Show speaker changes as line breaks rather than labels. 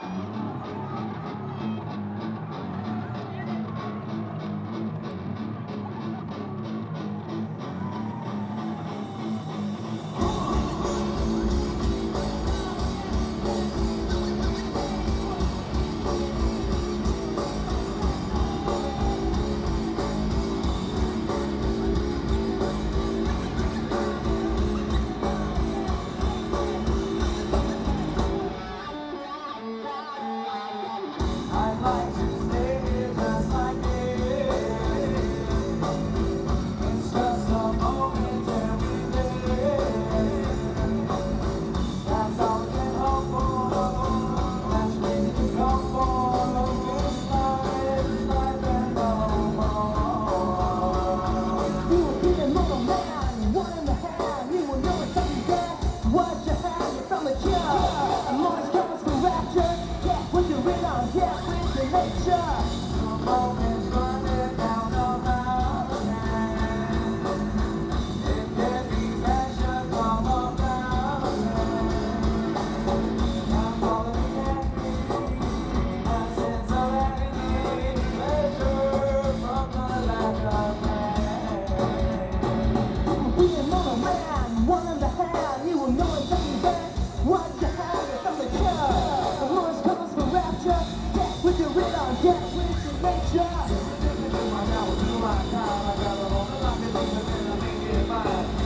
どうも。
Thank you.